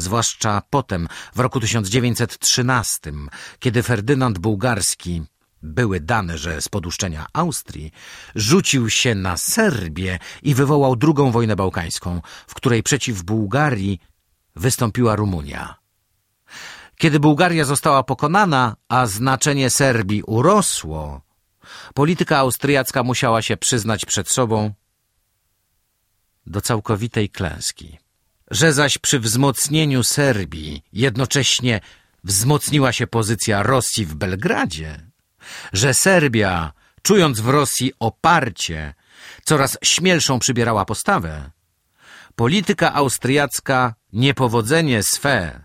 zwłaszcza potem, w roku 1913, kiedy Ferdynand Bułgarski, były dane, że z poduszczenia Austrii, rzucił się na Serbię i wywołał drugą wojnę bałkańską, w której przeciw Bułgarii wystąpiła Rumunia. Kiedy Bułgaria została pokonana, a znaczenie Serbii urosło, polityka austriacka musiała się przyznać przed sobą do całkowitej klęski. Że zaś przy wzmocnieniu Serbii jednocześnie wzmocniła się pozycja Rosji w Belgradzie, że Serbia, czując w Rosji oparcie, coraz śmielszą przybierała postawę, polityka austriacka niepowodzenie swe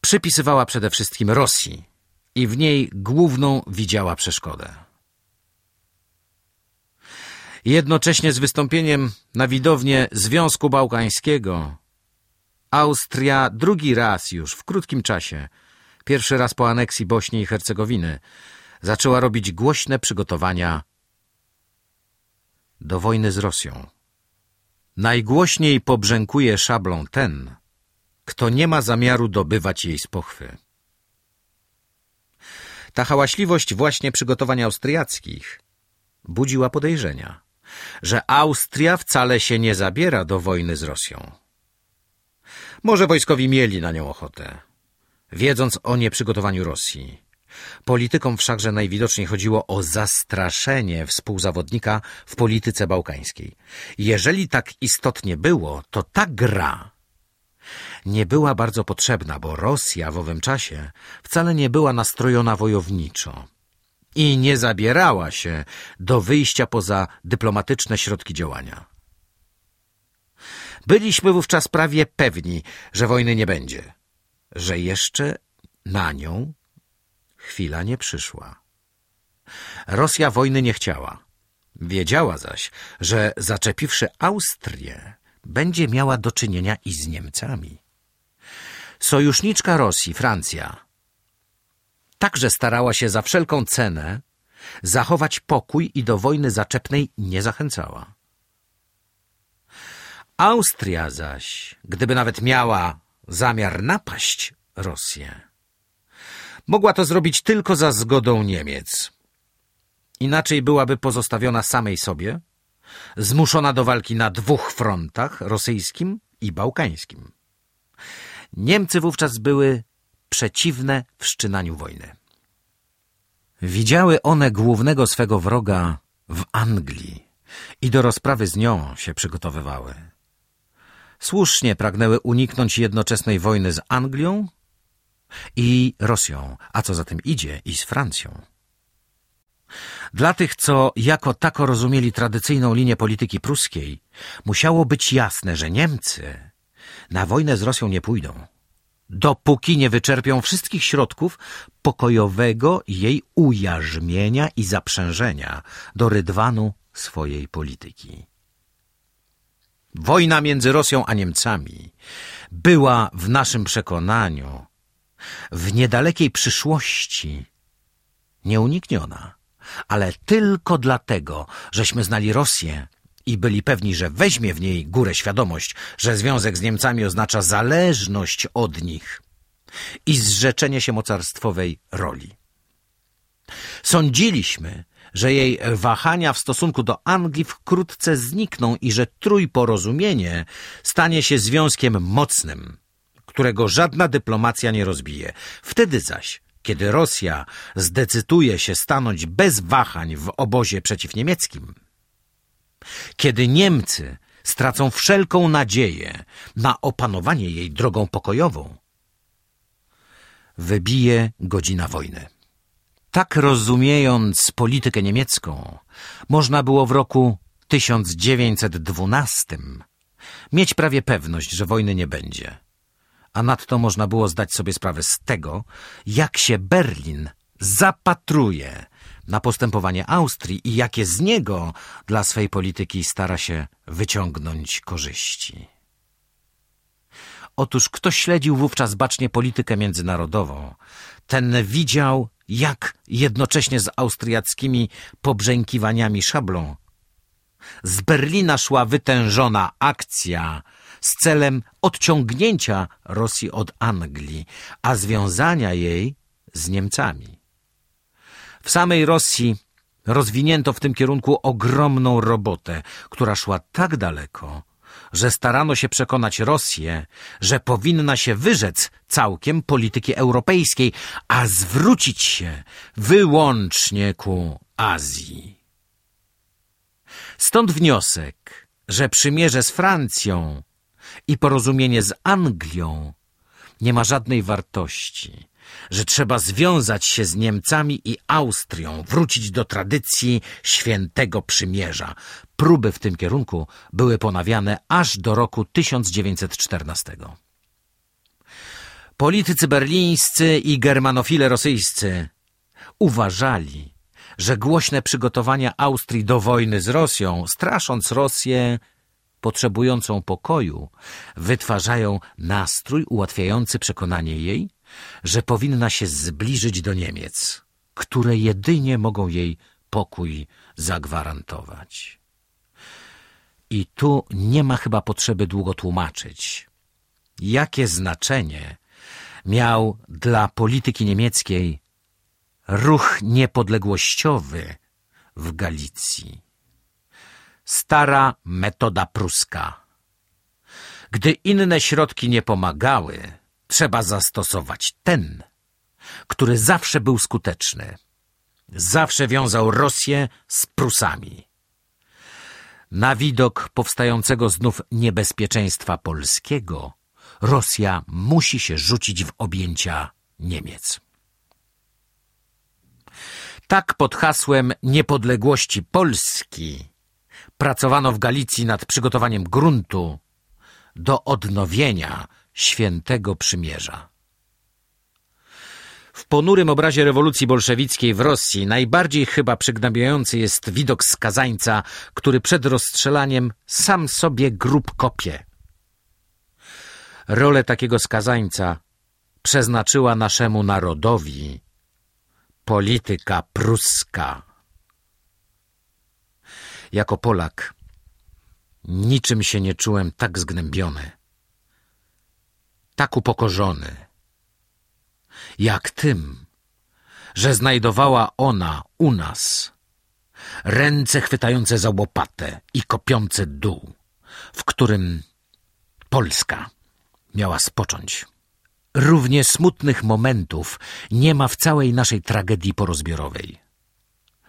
przypisywała przede wszystkim Rosji i w niej główną widziała przeszkodę. Jednocześnie z wystąpieniem na widownię Związku Bałkańskiego Austria drugi raz już w krótkim czasie, pierwszy raz po aneksji Bośni i Hercegowiny, zaczęła robić głośne przygotowania do wojny z Rosją. Najgłośniej pobrzękuje szablą ten, kto nie ma zamiaru dobywać jej z pochwy. Ta hałaśliwość właśnie przygotowań austriackich budziła podejrzenia, że Austria wcale się nie zabiera do wojny z Rosją. Może wojskowi mieli na nią ochotę, wiedząc o nieprzygotowaniu Rosji. Politykom wszakże najwidoczniej chodziło o zastraszenie współzawodnika w polityce bałkańskiej. Jeżeli tak istotnie było, to ta gra nie była bardzo potrzebna, bo Rosja w owym czasie wcale nie była nastrojona wojowniczo i nie zabierała się do wyjścia poza dyplomatyczne środki działania. Byliśmy wówczas prawie pewni, że wojny nie będzie, że jeszcze na nią chwila nie przyszła. Rosja wojny nie chciała. Wiedziała zaś, że zaczepiwszy Austrię, będzie miała do czynienia i z Niemcami. Sojuszniczka Rosji, Francja, także starała się za wszelką cenę zachować pokój i do wojny zaczepnej nie zachęcała. Austria zaś, gdyby nawet miała zamiar napaść Rosję, mogła to zrobić tylko za zgodą Niemiec. Inaczej byłaby pozostawiona samej sobie, zmuszona do walki na dwóch frontach, rosyjskim i bałkańskim. Niemcy wówczas były przeciwne wszczynaniu wojny. Widziały one głównego swego wroga w Anglii i do rozprawy z nią się przygotowywały. Słusznie pragnęły uniknąć jednoczesnej wojny z Anglią i Rosją, a co za tym idzie i z Francją. Dla tych, co jako tako rozumieli tradycyjną linię polityki pruskiej, musiało być jasne, że Niemcy na wojnę z Rosją nie pójdą, dopóki nie wyczerpią wszystkich środków pokojowego jej ujarzmienia i zaprzężenia do rydwanu swojej polityki. Wojna między Rosją a Niemcami była w naszym przekonaniu w niedalekiej przyszłości nieunikniona, ale tylko dlatego, żeśmy znali Rosję i byli pewni, że weźmie w niej górę świadomość, że związek z Niemcami oznacza zależność od nich i zrzeczenie się mocarstwowej roli. Sądziliśmy, że jej wahania w stosunku do Anglii wkrótce znikną i że trójporozumienie stanie się związkiem mocnym, którego żadna dyplomacja nie rozbije. Wtedy zaś, kiedy Rosja zdecyduje się stanąć bez wahań w obozie przeciwniemieckim, kiedy Niemcy stracą wszelką nadzieję na opanowanie jej drogą pokojową, wybije godzina wojny. Tak rozumiejąc politykę niemiecką, można było w roku 1912 mieć prawie pewność, że wojny nie będzie. A nadto można było zdać sobie sprawę z tego, jak się Berlin zapatruje na postępowanie Austrii i jakie z niego dla swej polityki stara się wyciągnąć korzyści. Otóż kto śledził wówczas bacznie politykę międzynarodową, ten widział, jak jednocześnie z austriackimi pobrzękiwaniami szablą z Berlina szła wytężona akcja z celem odciągnięcia Rosji od Anglii, a związania jej z Niemcami. W samej Rosji rozwinięto w tym kierunku ogromną robotę, która szła tak daleko, że starano się przekonać Rosję, że powinna się wyrzec całkiem polityki europejskiej, a zwrócić się wyłącznie ku Azji. Stąd wniosek, że przymierze z Francją i porozumienie z Anglią nie ma żadnej wartości, że trzeba związać się z Niemcami i Austrią, wrócić do tradycji świętego przymierza. Próby w tym kierunku były ponawiane aż do roku 1914. Politycy berlińscy i germanofile rosyjscy uważali, że głośne przygotowania Austrii do wojny z Rosją, strasząc Rosję potrzebującą pokoju, wytwarzają nastrój ułatwiający przekonanie jej, że powinna się zbliżyć do Niemiec, które jedynie mogą jej pokój zagwarantować. I tu nie ma chyba potrzeby długo tłumaczyć, jakie znaczenie miał dla polityki niemieckiej ruch niepodległościowy w Galicji. Stara metoda pruska. Gdy inne środki nie pomagały, trzeba zastosować ten, który zawsze był skuteczny. Zawsze wiązał Rosję z Prusami. Na widok powstającego znów niebezpieczeństwa polskiego, Rosja musi się rzucić w objęcia Niemiec. Tak pod hasłem niepodległości Polski pracowano w Galicji nad przygotowaniem gruntu do odnowienia świętego przymierza. W ponurym obrazie rewolucji bolszewickiej w Rosji najbardziej chyba przygnębiający jest widok skazańca, który przed rozstrzelaniem sam sobie grób kopie. Rolę takiego skazańca przeznaczyła naszemu narodowi polityka pruska. Jako Polak niczym się nie czułem tak zgnębiony, tak upokorzony, jak tym, że znajdowała ona u nas ręce chwytające za łopatę i kopiące dół, w którym Polska miała spocząć. Równie smutnych momentów nie ma w całej naszej tragedii porozbiorowej.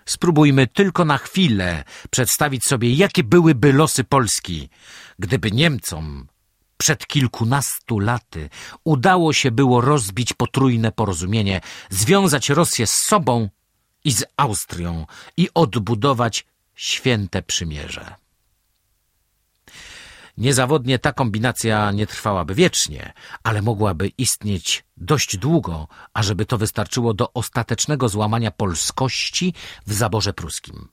Spróbujmy tylko na chwilę przedstawić sobie, jakie byłyby losy Polski, gdyby Niemcom przed kilkunastu laty udało się było rozbić potrójne porozumienie, związać Rosję z sobą i z Austrią i odbudować święte przymierze. Niezawodnie ta kombinacja nie trwałaby wiecznie, ale mogłaby istnieć dość długo, ażeby to wystarczyło do ostatecznego złamania polskości w zaborze pruskim.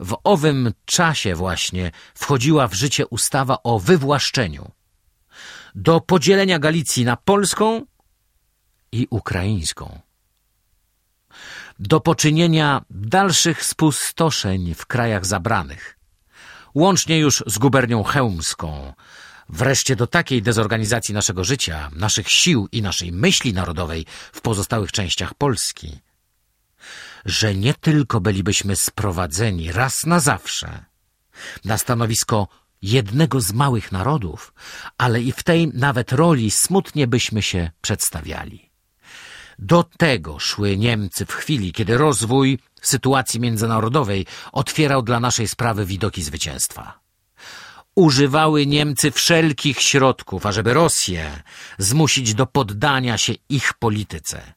W owym czasie właśnie wchodziła w życie ustawa o wywłaszczeniu. Do podzielenia Galicji na polską i ukraińską. Do poczynienia dalszych spustoszeń w krajach zabranych łącznie już z gubernią chełmską, wreszcie do takiej dezorganizacji naszego życia, naszych sił i naszej myśli narodowej w pozostałych częściach Polski, że nie tylko bylibyśmy sprowadzeni raz na zawsze na stanowisko jednego z małych narodów, ale i w tej nawet roli smutnie byśmy się przedstawiali. Do tego szły Niemcy w chwili, kiedy rozwój sytuacji międzynarodowej otwierał dla naszej sprawy widoki zwycięstwa. Używały Niemcy wszelkich środków, ażeby Rosję zmusić do poddania się ich polityce.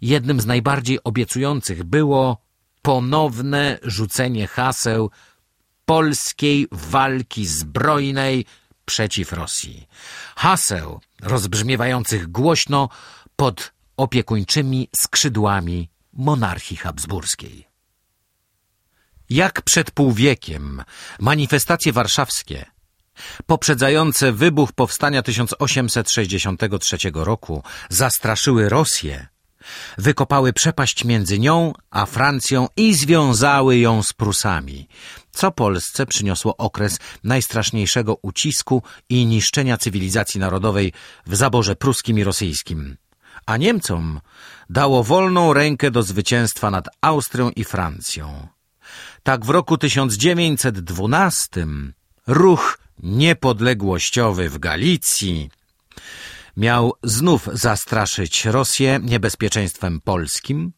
Jednym z najbardziej obiecujących było ponowne rzucenie haseł polskiej walki zbrojnej przeciw Rosji. Haseł rozbrzmiewających głośno pod opiekuńczymi skrzydłami monarchii habsburskiej. Jak przed półwiekiem manifestacje warszawskie, poprzedzające wybuch powstania 1863 roku, zastraszyły Rosję, wykopały przepaść między nią a Francją i związały ją z Prusami. Co Polsce przyniosło okres najstraszniejszego ucisku i niszczenia cywilizacji narodowej w zaborze pruskim i rosyjskim, a Niemcom dało wolną rękę do zwycięstwa nad Austrią i Francją. Tak w roku 1912 ruch niepodległościowy w Galicji miał znów zastraszyć Rosję niebezpieczeństwem polskim,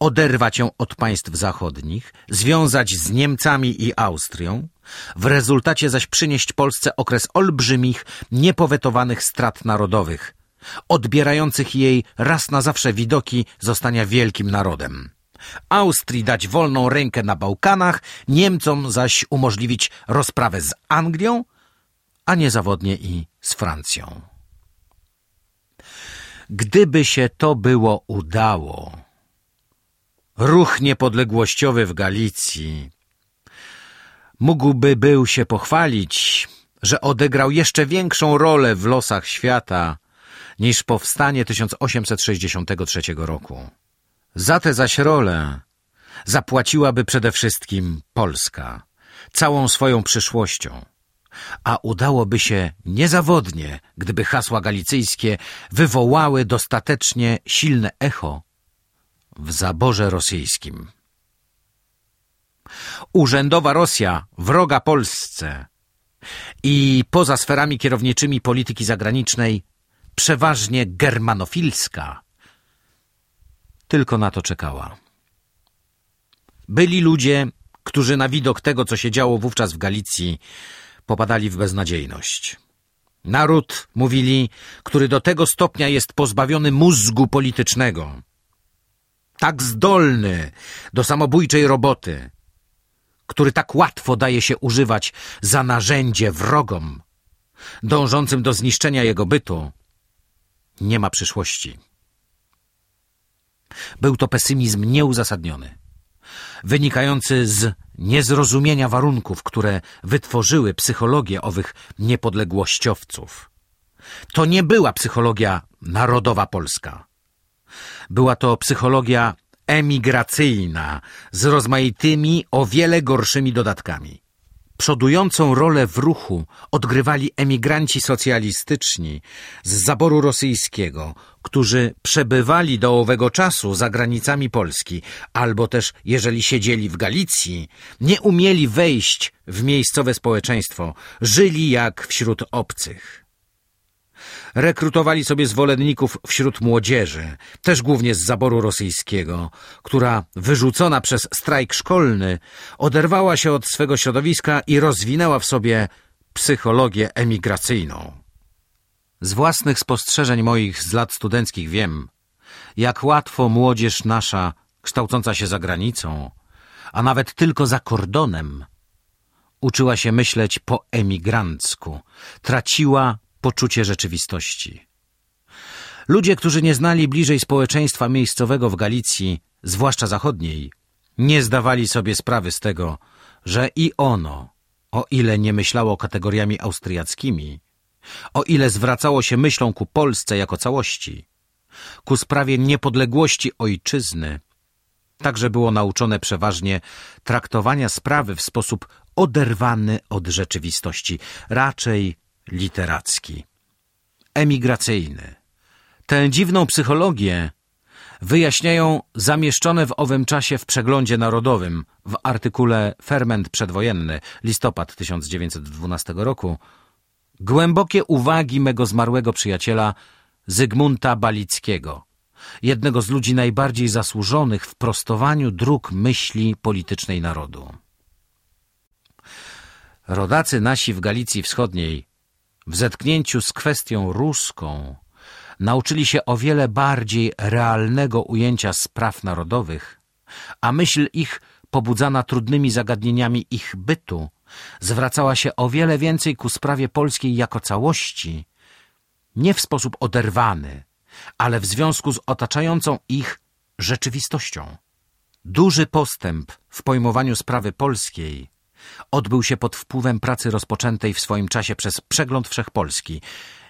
oderwać ją od państw zachodnich, związać z Niemcami i Austrią, w rezultacie zaś przynieść Polsce okres olbrzymich, niepowetowanych strat narodowych, odbierających jej raz na zawsze widoki zostania wielkim narodem. Austrii dać wolną rękę na Bałkanach, Niemcom zaś umożliwić rozprawę z Anglią, a niezawodnie i z Francją. Gdyby się to było udało, ruch niepodległościowy w Galicji mógłby był się pochwalić, że odegrał jeszcze większą rolę w losach świata niż powstanie 1863 roku. Za tę zaś rolę zapłaciłaby przede wszystkim Polska, całą swoją przyszłością a udałoby się niezawodnie, gdyby hasła galicyjskie wywołały dostatecznie silne echo w zaborze rosyjskim. Urzędowa Rosja, wroga Polsce i poza sferami kierowniczymi polityki zagranicznej, przeważnie germanofilska, tylko na to czekała. Byli ludzie, którzy na widok tego, co się działo wówczas w Galicji, popadali w beznadziejność. Naród, mówili, który do tego stopnia jest pozbawiony mózgu politycznego, tak zdolny do samobójczej roboty, który tak łatwo daje się używać za narzędzie wrogom, dążącym do zniszczenia jego bytu, nie ma przyszłości. Był to pesymizm nieuzasadniony wynikający z niezrozumienia warunków, które wytworzyły psychologię owych niepodległościowców. To nie była psychologia narodowa polska. Była to psychologia emigracyjna z rozmaitymi, o wiele gorszymi dodatkami. Przodującą rolę w ruchu odgrywali emigranci socjalistyczni z zaboru rosyjskiego, którzy przebywali do owego czasu za granicami Polski, albo też, jeżeli siedzieli w Galicji, nie umieli wejść w miejscowe społeczeństwo, żyli jak wśród obcych. Rekrutowali sobie zwolenników wśród młodzieży, też głównie z zaboru rosyjskiego, która, wyrzucona przez strajk szkolny, oderwała się od swego środowiska i rozwinęła w sobie psychologię emigracyjną. Z własnych spostrzeżeń moich z lat studenckich wiem, jak łatwo młodzież nasza, kształcąca się za granicą, a nawet tylko za kordonem, uczyła się myśleć po emigrancku, traciła poczucie rzeczywistości. Ludzie, którzy nie znali bliżej społeczeństwa miejscowego w Galicji, zwłaszcza zachodniej, nie zdawali sobie sprawy z tego, że i ono, o ile nie myślało kategoriami austriackimi, o ile zwracało się myślą ku Polsce jako całości, ku sprawie niepodległości ojczyzny, także było nauczone przeważnie traktowania sprawy w sposób oderwany od rzeczywistości, raczej literacki, emigracyjny. Tę dziwną psychologię wyjaśniają zamieszczone w owym czasie w przeglądzie narodowym w artykule Ferment przedwojenny, listopad 1912 roku, głębokie uwagi mego zmarłego przyjaciela Zygmunta Balickiego, jednego z ludzi najbardziej zasłużonych w prostowaniu dróg myśli politycznej narodu. Rodacy nasi w Galicji Wschodniej w zetknięciu z kwestią ruską nauczyli się o wiele bardziej realnego ujęcia spraw narodowych, a myśl ich, pobudzana trudnymi zagadnieniami ich bytu, zwracała się o wiele więcej ku sprawie polskiej jako całości, nie w sposób oderwany, ale w związku z otaczającą ich rzeczywistością. Duży postęp w pojmowaniu sprawy polskiej odbył się pod wpływem pracy rozpoczętej w swoim czasie przez Przegląd Wszechpolski.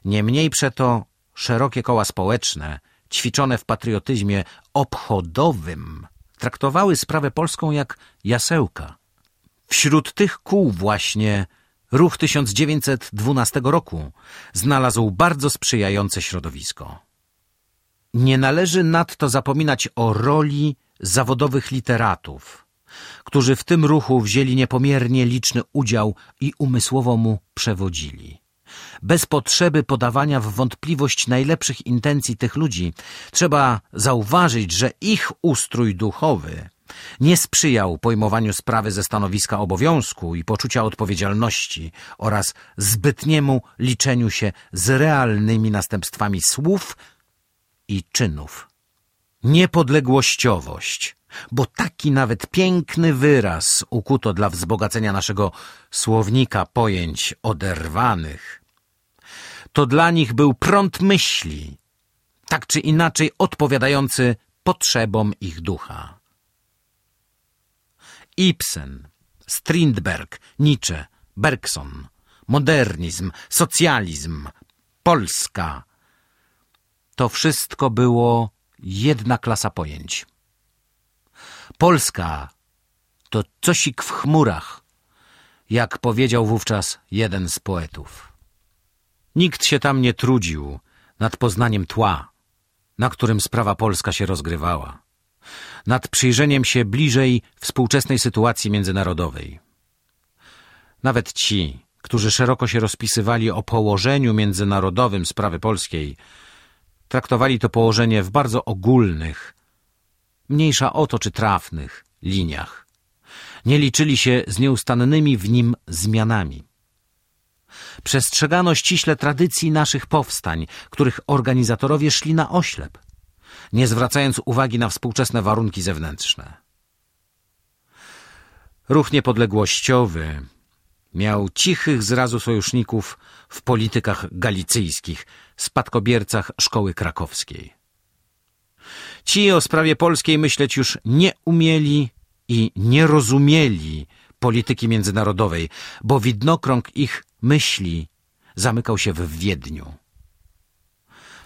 Niemniej przeto szerokie koła społeczne, ćwiczone w patriotyzmie obchodowym, traktowały sprawę polską jak jasełka. Wśród tych kół właśnie ruch 1912 roku znalazł bardzo sprzyjające środowisko. Nie należy nadto zapominać o roli zawodowych literatów, którzy w tym ruchu wzięli niepomiernie liczny udział i umysłowo mu przewodzili. Bez potrzeby podawania w wątpliwość najlepszych intencji tych ludzi, trzeba zauważyć, że ich ustrój duchowy nie sprzyjał pojmowaniu sprawy ze stanowiska obowiązku i poczucia odpowiedzialności oraz zbytniemu liczeniu się z realnymi następstwami słów i czynów. Niepodległościowość, bo taki nawet piękny wyraz ukuto dla wzbogacenia naszego słownika pojęć oderwanych, to dla nich był prąd myśli, tak czy inaczej odpowiadający potrzebom ich ducha. Ibsen, Strindberg, Nietzsche, Bergson, modernizm, socjalizm, Polska. To wszystko było jedna klasa pojęć. Polska to cosik w chmurach, jak powiedział wówczas jeden z poetów. Nikt się tam nie trudził nad poznaniem tła, na którym sprawa polska się rozgrywała nad przyjrzeniem się bliżej współczesnej sytuacji międzynarodowej. Nawet ci, którzy szeroko się rozpisywali o położeniu międzynarodowym sprawy polskiej, traktowali to położenie w bardzo ogólnych, mniejsza o to czy trafnych, liniach. Nie liczyli się z nieustannymi w nim zmianami. Przestrzegano ściśle tradycji naszych powstań, których organizatorowie szli na oślep – nie zwracając uwagi na współczesne warunki zewnętrzne. Ruch niepodległościowy miał cichych zrazu sojuszników w politykach galicyjskich, spadkobiercach szkoły krakowskiej. Ci o sprawie polskiej myśleć już nie umieli i nie rozumieli polityki międzynarodowej, bo widnokrąg ich myśli zamykał się w Wiedniu.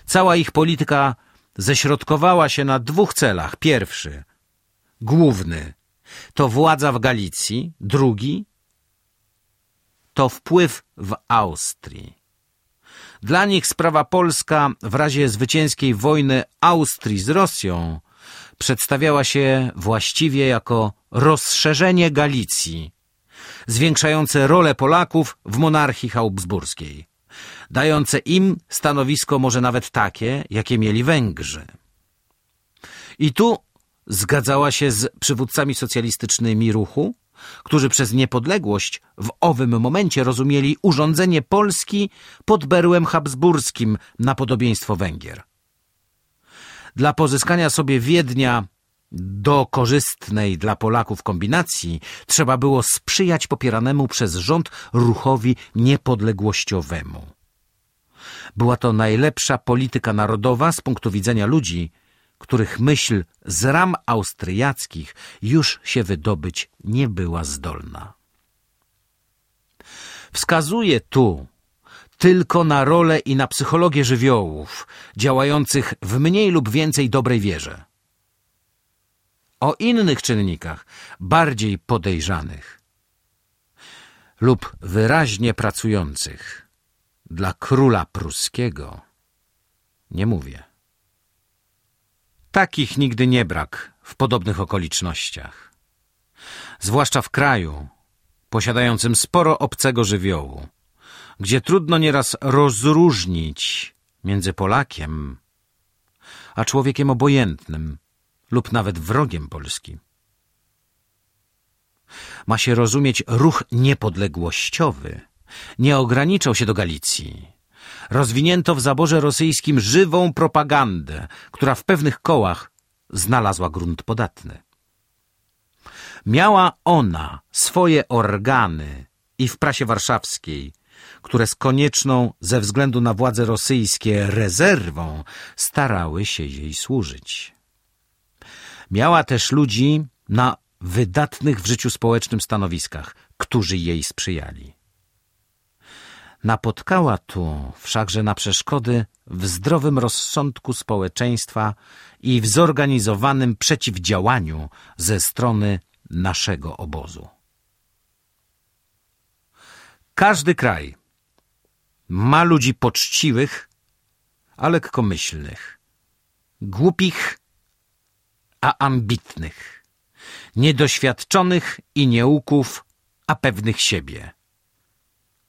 Cała ich polityka ześrodkowała się na dwóch celach. Pierwszy, główny, to władza w Galicji. Drugi, to wpływ w Austrii. Dla nich sprawa polska w razie zwycięskiej wojny Austrii z Rosją przedstawiała się właściwie jako rozszerzenie Galicji, zwiększające rolę Polaków w monarchii habsburskiej dające im stanowisko może nawet takie, jakie mieli Węgrzy. I tu zgadzała się z przywódcami socjalistycznymi ruchu, którzy przez niepodległość w owym momencie rozumieli urządzenie Polski pod berłem habsburskim na podobieństwo Węgier. Dla pozyskania sobie Wiednia do korzystnej dla Polaków kombinacji trzeba było sprzyjać popieranemu przez rząd ruchowi niepodległościowemu. Była to najlepsza polityka narodowa z punktu widzenia ludzi, których myśl z ram austriackich już się wydobyć nie była zdolna. Wskazuje tu tylko na rolę i na psychologię żywiołów działających w mniej lub więcej dobrej wierze. O innych czynnikach, bardziej podejrzanych lub wyraźnie pracujących – dla króla pruskiego nie mówię. Takich nigdy nie brak w podobnych okolicznościach. Zwłaszcza w kraju posiadającym sporo obcego żywiołu, gdzie trudno nieraz rozróżnić między Polakiem a człowiekiem obojętnym lub nawet wrogiem Polski. Ma się rozumieć ruch niepodległościowy – nie ograniczał się do Galicji. Rozwinięto w zaborze rosyjskim żywą propagandę, która w pewnych kołach znalazła grunt podatny. Miała ona swoje organy i w prasie warszawskiej, które z konieczną ze względu na władze rosyjskie rezerwą starały się jej służyć. Miała też ludzi na wydatnych w życiu społecznym stanowiskach, którzy jej sprzyjali. Napotkała tu wszakże na przeszkody w zdrowym rozsądku społeczeństwa i w zorganizowanym przeciwdziałaniu ze strony naszego obozu. Każdy kraj ma ludzi poczciwych, a lekkomyślnych, głupich, a ambitnych, niedoświadczonych i nieuków, a pewnych siebie.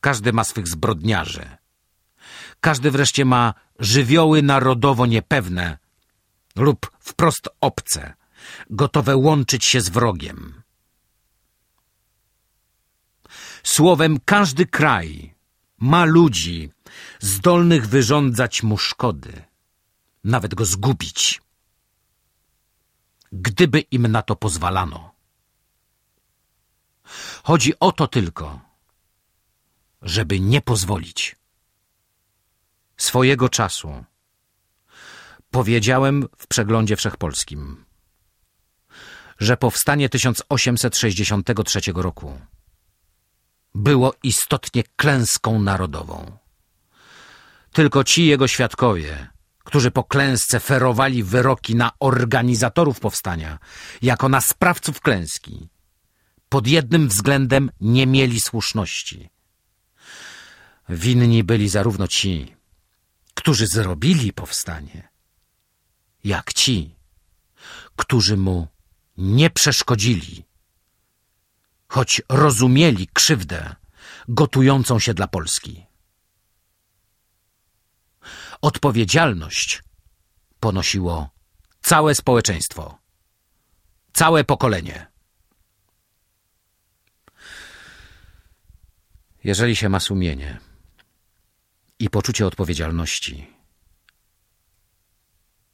Każdy ma swych zbrodniarzy. Każdy wreszcie ma żywioły narodowo niepewne lub wprost obce, gotowe łączyć się z wrogiem. Słowem, każdy kraj ma ludzi zdolnych wyrządzać mu szkody, nawet go zgubić, gdyby im na to pozwalano. Chodzi o to tylko, żeby nie pozwolić. Swojego czasu powiedziałem w przeglądzie wszechpolskim, że powstanie 1863 roku było istotnie klęską narodową. Tylko ci jego świadkowie, którzy po klęsce ferowali wyroki na organizatorów powstania, jako na sprawców klęski, pod jednym względem nie mieli słuszności. Winni byli zarówno ci, którzy zrobili powstanie, jak ci, którzy mu nie przeszkodzili, choć rozumieli krzywdę gotującą się dla Polski. Odpowiedzialność ponosiło całe społeczeństwo, całe pokolenie. Jeżeli się ma sumienie i poczucie odpowiedzialności,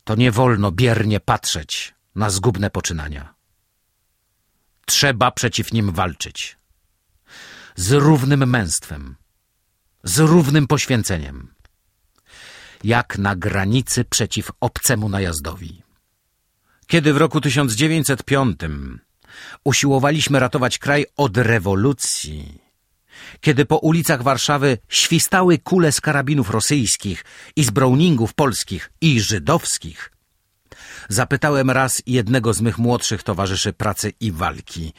to nie wolno biernie patrzeć na zgubne poczynania. Trzeba przeciw nim walczyć. Z równym męstwem, z równym poświęceniem, jak na granicy przeciw obcemu najazdowi. Kiedy w roku 1905 usiłowaliśmy ratować kraj od rewolucji, kiedy po ulicach Warszawy świstały kule z karabinów rosyjskich i z browningów polskich i żydowskich, zapytałem raz jednego z mych młodszych towarzyszy pracy i walki,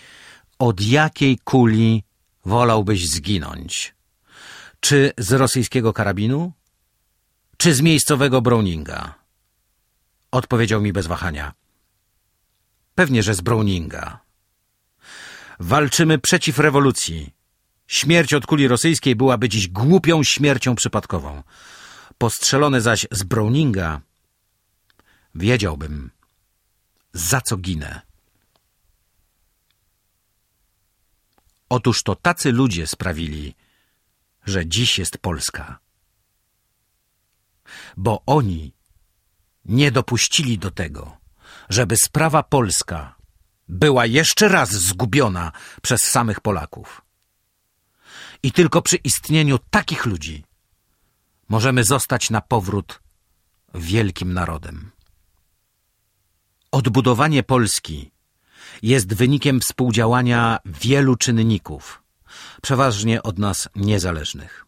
od jakiej kuli wolałbyś zginąć? Czy z rosyjskiego karabinu? Czy z miejscowego Browninga? Odpowiedział mi bez wahania. Pewnie, że z Browninga. Walczymy przeciw rewolucji. Śmierć od kuli rosyjskiej byłaby dziś głupią śmiercią przypadkową. Postrzelony zaś z Browninga wiedziałbym, za co ginę. Otóż to tacy ludzie sprawili, że dziś jest Polska. Bo oni nie dopuścili do tego, żeby sprawa polska była jeszcze raz zgubiona przez samych Polaków. I tylko przy istnieniu takich ludzi możemy zostać na powrót wielkim narodem. Odbudowanie Polski jest wynikiem współdziałania wielu czynników, przeważnie od nas niezależnych.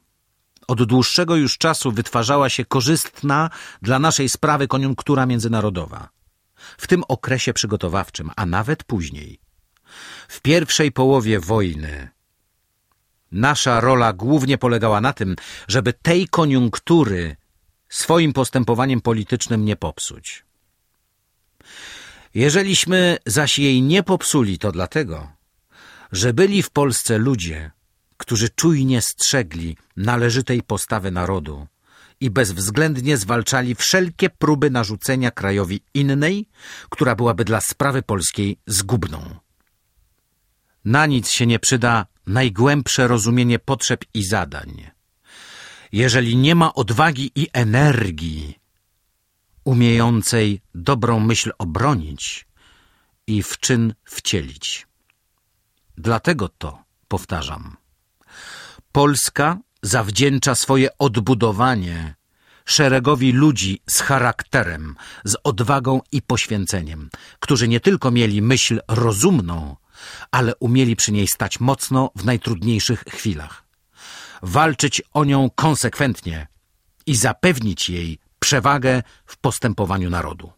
Od dłuższego już czasu wytwarzała się korzystna dla naszej sprawy koniunktura międzynarodowa. W tym okresie przygotowawczym, a nawet później. W pierwszej połowie wojny nasza rola głównie polegała na tym, żeby tej koniunktury swoim postępowaniem politycznym nie popsuć. Jeżeliśmy zaś jej nie popsuli, to dlatego, że byli w Polsce ludzie, którzy czujnie strzegli należytej postawy narodu i bezwzględnie zwalczali wszelkie próby narzucenia krajowi innej, która byłaby dla sprawy polskiej zgubną. Na nic się nie przyda najgłębsze rozumienie potrzeb i zadań. Jeżeli nie ma odwagi i energii, umiejącej dobrą myśl obronić i w czyn wcielić. Dlatego to, powtarzam, Polska zawdzięcza swoje odbudowanie szeregowi ludzi z charakterem, z odwagą i poświęceniem, którzy nie tylko mieli myśl rozumną, ale umieli przy niej stać mocno w najtrudniejszych chwilach, walczyć o nią konsekwentnie i zapewnić jej przewagę w postępowaniu narodu.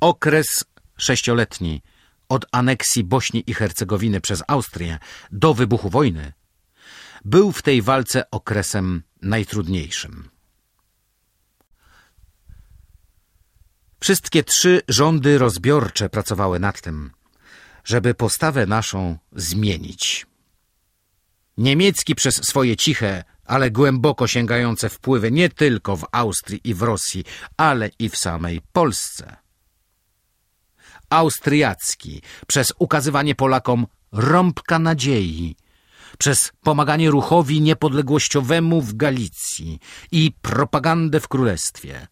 Okres sześcioletni od aneksji Bośni i Hercegowiny przez Austrię do wybuchu wojny, był w tej walce okresem najtrudniejszym. Wszystkie trzy rządy rozbiorcze pracowały nad tym, żeby postawę naszą zmienić. Niemiecki przez swoje ciche, ale głęboko sięgające wpływy nie tylko w Austrii i w Rosji, ale i w samej Polsce. Austriacki przez ukazywanie Polakom rąbka nadziei, przez pomaganie ruchowi niepodległościowemu w Galicji i propagandę w Królestwie.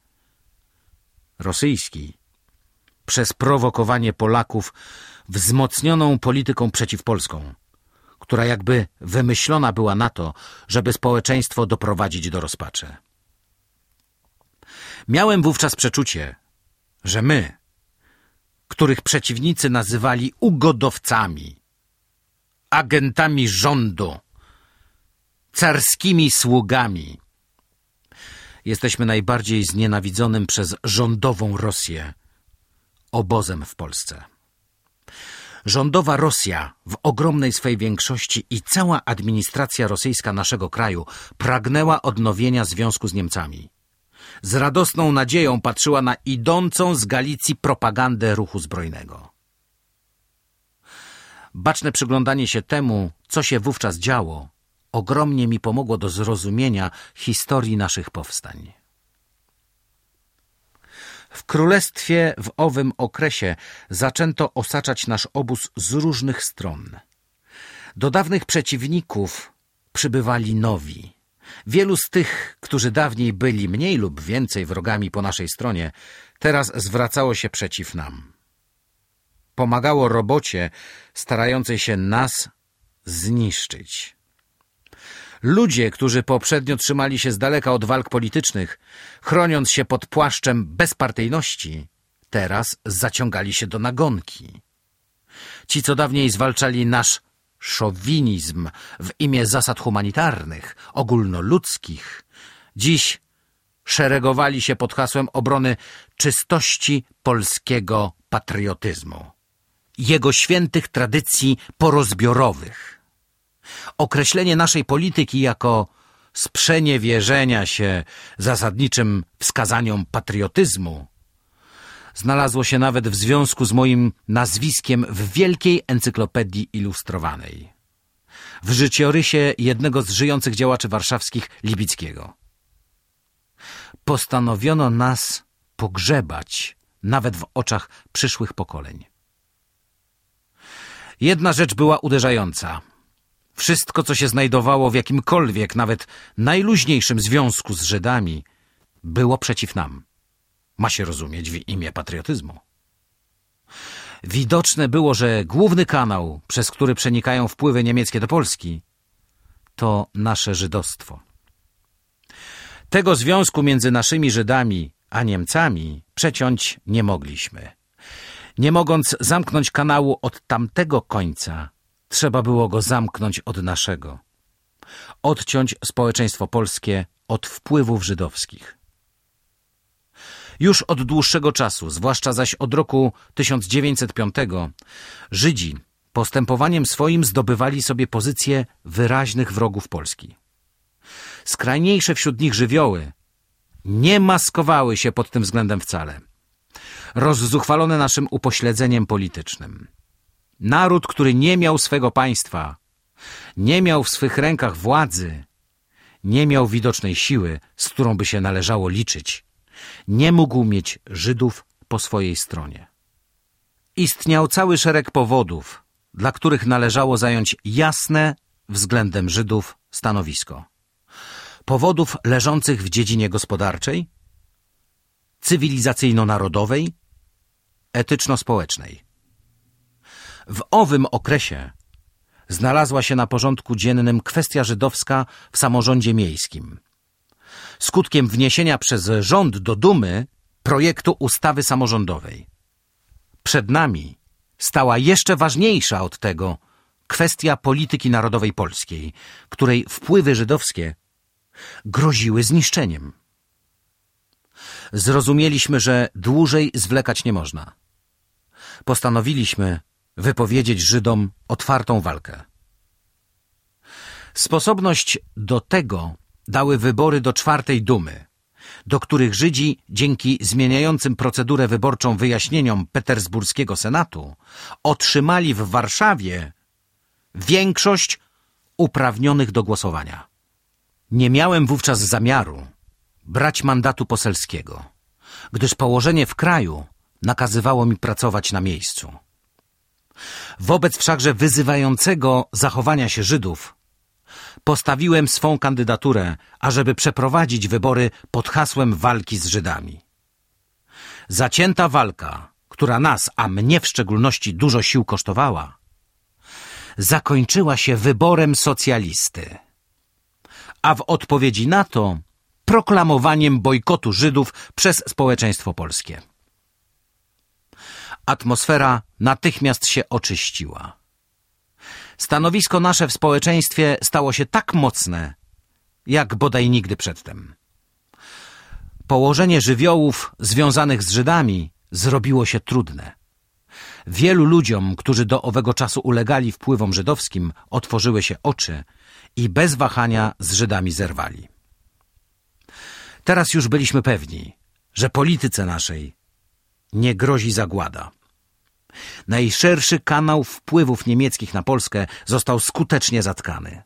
Rosyjski przez prowokowanie Polaków wzmocnioną polityką przeciwpolską, która jakby wymyślona była na to, żeby społeczeństwo doprowadzić do rozpaczy. Miałem wówczas przeczucie, że my, których przeciwnicy nazywali ugodowcami, agentami rządu, carskimi sługami, jesteśmy najbardziej znienawidzonym przez rządową Rosję obozem w Polsce. Rządowa Rosja w ogromnej swej większości i cała administracja rosyjska naszego kraju pragnęła odnowienia związku z Niemcami. Z radosną nadzieją patrzyła na idącą z Galicji propagandę ruchu zbrojnego. Baczne przyglądanie się temu, co się wówczas działo, ogromnie mi pomogło do zrozumienia historii naszych powstań. W królestwie w owym okresie zaczęto osaczać nasz obóz z różnych stron. Do dawnych przeciwników przybywali nowi. Wielu z tych, którzy dawniej byli mniej lub więcej wrogami po naszej stronie, teraz zwracało się przeciw nam. Pomagało robocie starającej się nas zniszczyć. Ludzie, którzy poprzednio trzymali się z daleka od walk politycznych, chroniąc się pod płaszczem bezpartyjności, teraz zaciągali się do nagonki. Ci, co dawniej zwalczali nasz szowinizm w imię zasad humanitarnych, ogólnoludzkich, dziś szeregowali się pod hasłem obrony czystości polskiego patriotyzmu, jego świętych tradycji porozbiorowych. Określenie naszej polityki jako sprzeniewierzenia się zasadniczym wskazaniom patriotyzmu znalazło się nawet w związku z moim nazwiskiem w Wielkiej Encyklopedii Ilustrowanej. W życiorysie jednego z żyjących działaczy warszawskich Libickiego. Postanowiono nas pogrzebać nawet w oczach przyszłych pokoleń. Jedna rzecz była uderzająca – wszystko, co się znajdowało w jakimkolwiek, nawet najluźniejszym związku z Żydami, było przeciw nam. Ma się rozumieć w imię patriotyzmu. Widoczne było, że główny kanał, przez który przenikają wpływy niemieckie do Polski, to nasze żydostwo. Tego związku między naszymi Żydami a Niemcami przeciąć nie mogliśmy. Nie mogąc zamknąć kanału od tamtego końca, Trzeba było go zamknąć od naszego. Odciąć społeczeństwo polskie od wpływów żydowskich. Już od dłuższego czasu, zwłaszcza zaś od roku 1905, Żydzi postępowaniem swoim zdobywali sobie pozycje wyraźnych wrogów Polski. Skrajniejsze wśród nich żywioły nie maskowały się pod tym względem wcale. Rozzuchwalone naszym upośledzeniem politycznym. Naród, który nie miał swego państwa, nie miał w swych rękach władzy, nie miał widocznej siły, z którą by się należało liczyć, nie mógł mieć Żydów po swojej stronie. Istniał cały szereg powodów, dla których należało zająć jasne względem Żydów stanowisko. Powodów leżących w dziedzinie gospodarczej, cywilizacyjno-narodowej, etyczno-społecznej. W owym okresie znalazła się na porządku dziennym kwestia żydowska w samorządzie miejskim. Skutkiem wniesienia przez rząd do Dumy projektu ustawy samorządowej. Przed nami stała jeszcze ważniejsza od tego kwestia polityki narodowej polskiej, której wpływy żydowskie groziły zniszczeniem. Zrozumieliśmy, że dłużej zwlekać nie można. Postanowiliśmy wypowiedzieć Żydom otwartą walkę. Sposobność do tego dały wybory do czwartej dumy, do których Żydzi dzięki zmieniającym procedurę wyborczą wyjaśnieniom petersburskiego senatu otrzymali w Warszawie większość uprawnionych do głosowania. Nie miałem wówczas zamiaru brać mandatu poselskiego, gdyż położenie w kraju nakazywało mi pracować na miejscu. Wobec wszakże wyzywającego zachowania się Żydów postawiłem swą kandydaturę, ażeby przeprowadzić wybory pod hasłem walki z Żydami. Zacięta walka, która nas, a mnie w szczególności dużo sił kosztowała, zakończyła się wyborem socjalisty. A w odpowiedzi na to proklamowaniem bojkotu Żydów przez społeczeństwo polskie. Atmosfera natychmiast się oczyściła. Stanowisko nasze w społeczeństwie stało się tak mocne, jak bodaj nigdy przedtem. Położenie żywiołów związanych z Żydami zrobiło się trudne. Wielu ludziom, którzy do owego czasu ulegali wpływom żydowskim, otworzyły się oczy i bez wahania z Żydami zerwali. Teraz już byliśmy pewni, że polityce naszej nie grozi zagłada. Najszerszy kanał wpływów niemieckich na Polskę został skutecznie zatkany.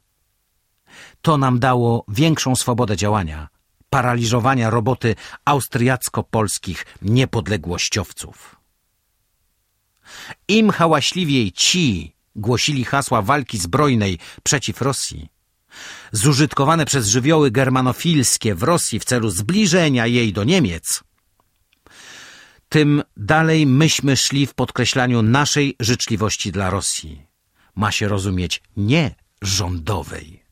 To nam dało większą swobodę działania, paraliżowania roboty austriacko-polskich niepodległościowców. Im hałaśliwiej ci głosili hasła walki zbrojnej przeciw Rosji, zużytkowane przez żywioły germanofilskie w Rosji w celu zbliżenia jej do Niemiec, tym dalej myśmy szli w podkreślaniu naszej życzliwości dla Rosji. Ma się rozumieć nie rządowej.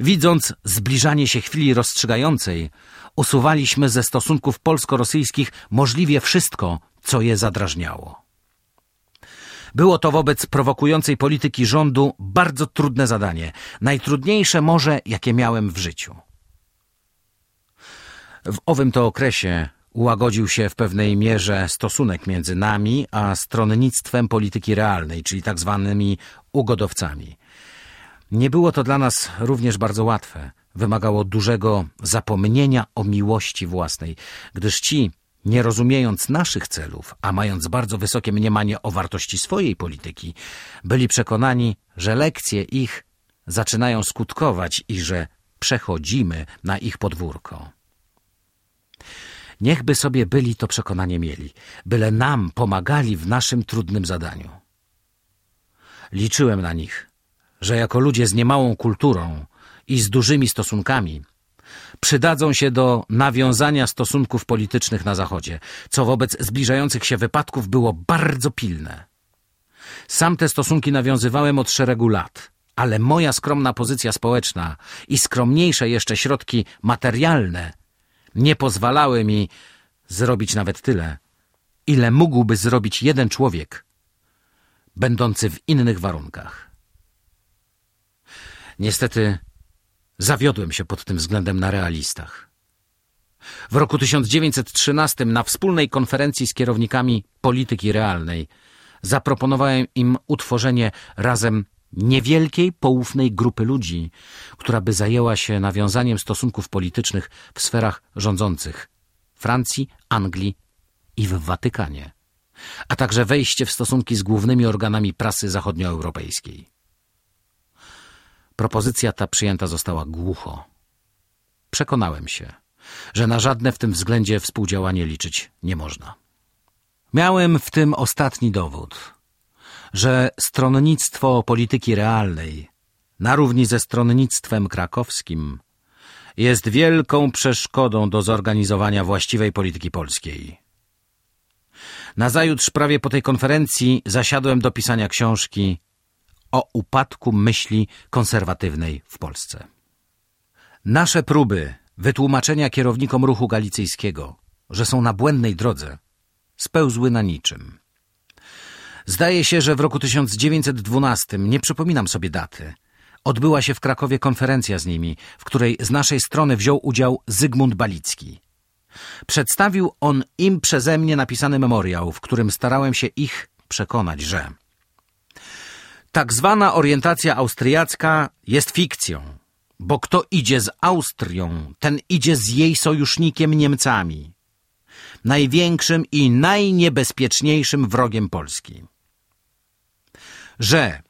Widząc zbliżanie się chwili rozstrzygającej, usuwaliśmy ze stosunków polsko-rosyjskich możliwie wszystko, co je zadrażniało. Było to wobec prowokującej polityki rządu bardzo trudne zadanie, najtrudniejsze może, jakie miałem w życiu. W owym to okresie ułagodził się w pewnej mierze stosunek między nami a stronnictwem polityki realnej, czyli tak zwanymi ugodowcami. Nie było to dla nas również bardzo łatwe. Wymagało dużego zapomnienia o miłości własnej, gdyż ci, nie rozumiejąc naszych celów, a mając bardzo wysokie mniemanie o wartości swojej polityki, byli przekonani, że lekcje ich zaczynają skutkować i że przechodzimy na ich podwórko. Niechby sobie byli to przekonanie mieli, byle nam pomagali w naszym trudnym zadaniu. Liczyłem na nich, że jako ludzie z niemałą kulturą i z dużymi stosunkami przydadzą się do nawiązania stosunków politycznych na Zachodzie, co wobec zbliżających się wypadków było bardzo pilne. Sam te stosunki nawiązywałem od szeregu lat, ale moja skromna pozycja społeczna i skromniejsze jeszcze środki materialne nie pozwalały mi zrobić nawet tyle, ile mógłby zrobić jeden człowiek, będący w innych warunkach. Niestety zawiodłem się pod tym względem na realistach. W roku 1913 na wspólnej konferencji z kierownikami polityki realnej zaproponowałem im utworzenie razem niewielkiej, poufnej grupy ludzi, która by zajęła się nawiązaniem stosunków politycznych w sferach rządzących Francji, Anglii i w Watykanie, a także wejście w stosunki z głównymi organami prasy zachodnioeuropejskiej. Propozycja ta przyjęta została głucho. Przekonałem się, że na żadne w tym względzie współdziałanie liczyć nie można. Miałem w tym ostatni dowód – że stronnictwo polityki realnej, na równi ze stronnictwem krakowskim, jest wielką przeszkodą do zorganizowania właściwej polityki polskiej. Nazajutrz prawie po tej konferencji zasiadłem do pisania książki o upadku myśli konserwatywnej w Polsce. Nasze próby wytłumaczenia kierownikom ruchu galicyjskiego, że są na błędnej drodze, spełzły na niczym. Zdaje się, że w roku 1912, nie przypominam sobie daty, odbyła się w Krakowie konferencja z nimi, w której z naszej strony wziął udział Zygmunt Balicki. Przedstawił on im przeze mnie napisany memoriał, w którym starałem się ich przekonać, że tak zwana orientacja austriacka jest fikcją, bo kto idzie z Austrią, ten idzie z jej sojusznikiem Niemcami, największym i najniebezpieczniejszym wrogiem Polski. Że